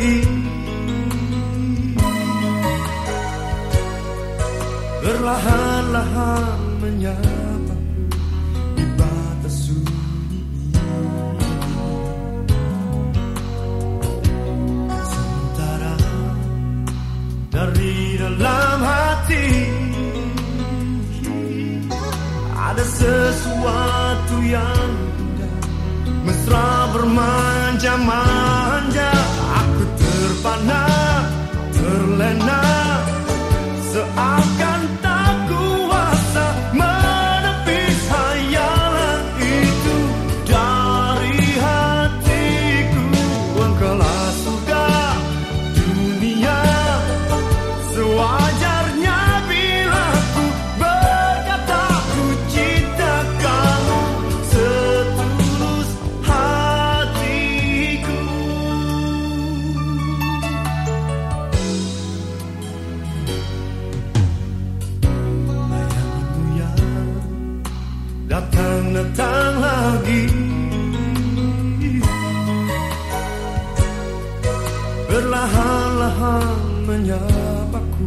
lagi. Berlahan-lahan menyapaku di batas sunyi Sementara dari dalam hati Ada sesuatu yang indah Mesra bermanja-manja lagi. Berlahan-lahan menyapaku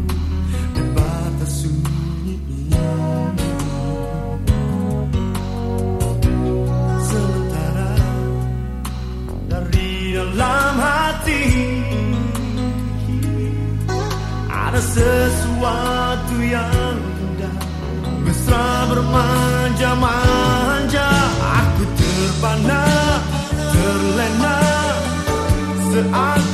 di batas sunyi Sementara dari dalam hati Ada sesuatu yang indah. Mesra bermanja-manja terpana, terlena Seakan